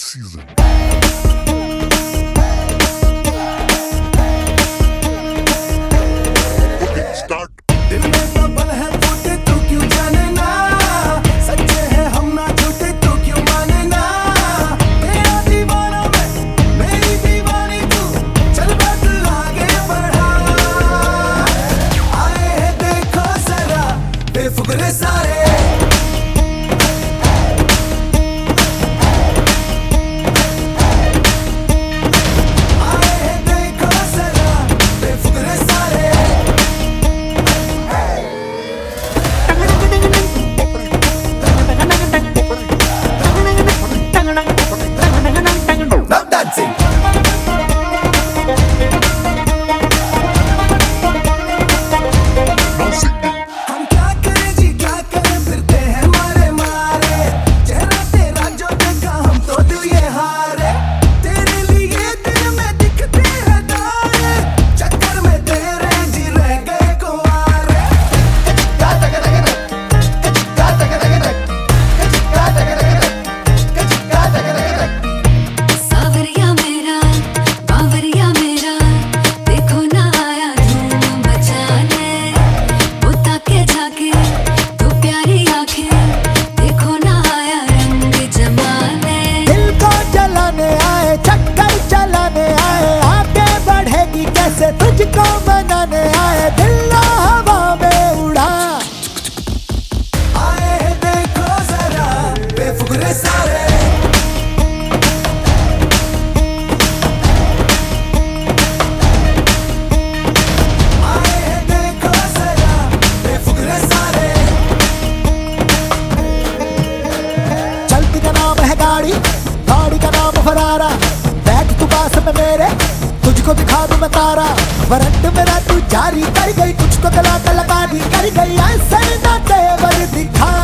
that season. Start. तुझको बनाने आए, दिल हवा में उड़ा। आए देखो जरा, बेफुकरे सारे। आए सारे। चलती का नाम है गाड़ी गाड़ी का नाम फरारा। बैठ तू पास में मेरे, तुझको दिखा दूँ मैं तारा। वरंट मेरा तू जारी कर गई कुछ तो गला कलाकारी कर गई। ऐसे ना तेवर दिखा।